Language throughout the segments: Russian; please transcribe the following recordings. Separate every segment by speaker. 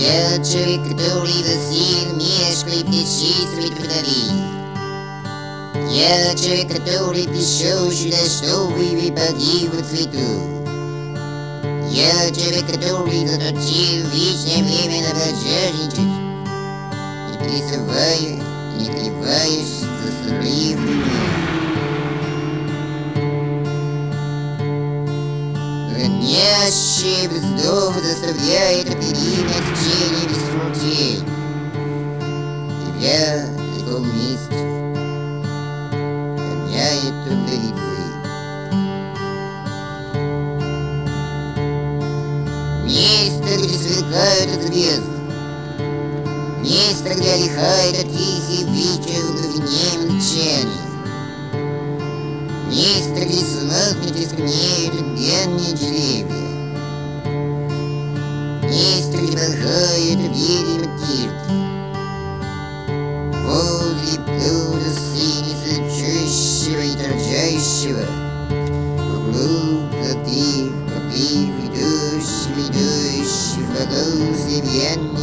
Speaker 1: Я человек, который засел мешкой перечислить вдали. Я человек, который пришел сюда, чтобы выпадить в цвету. Я человек, который заточил вечное время наблаженничать, не пересывая, не криваясь за сливами. Гонящий вздох заставляет перинять где сверкают звезды. Место, где лихает тихий вечер в глубине молчания. Место, где смолкнет и скнеют пьяные деревья. Место, где порхают перья мотивки. Возле блюда сине сочущего и торчащего. В углу заплив, поплив, идущий, идущий, в вагон семьянных.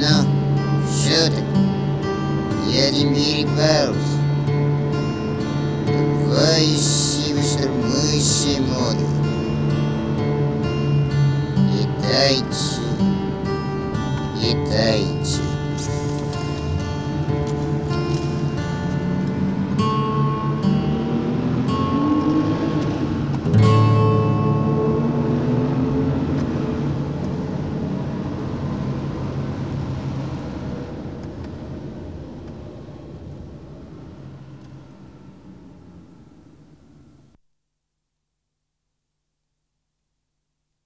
Speaker 1: Но что ты? Я не перепался. Бывающий штурмующий Tente e tente.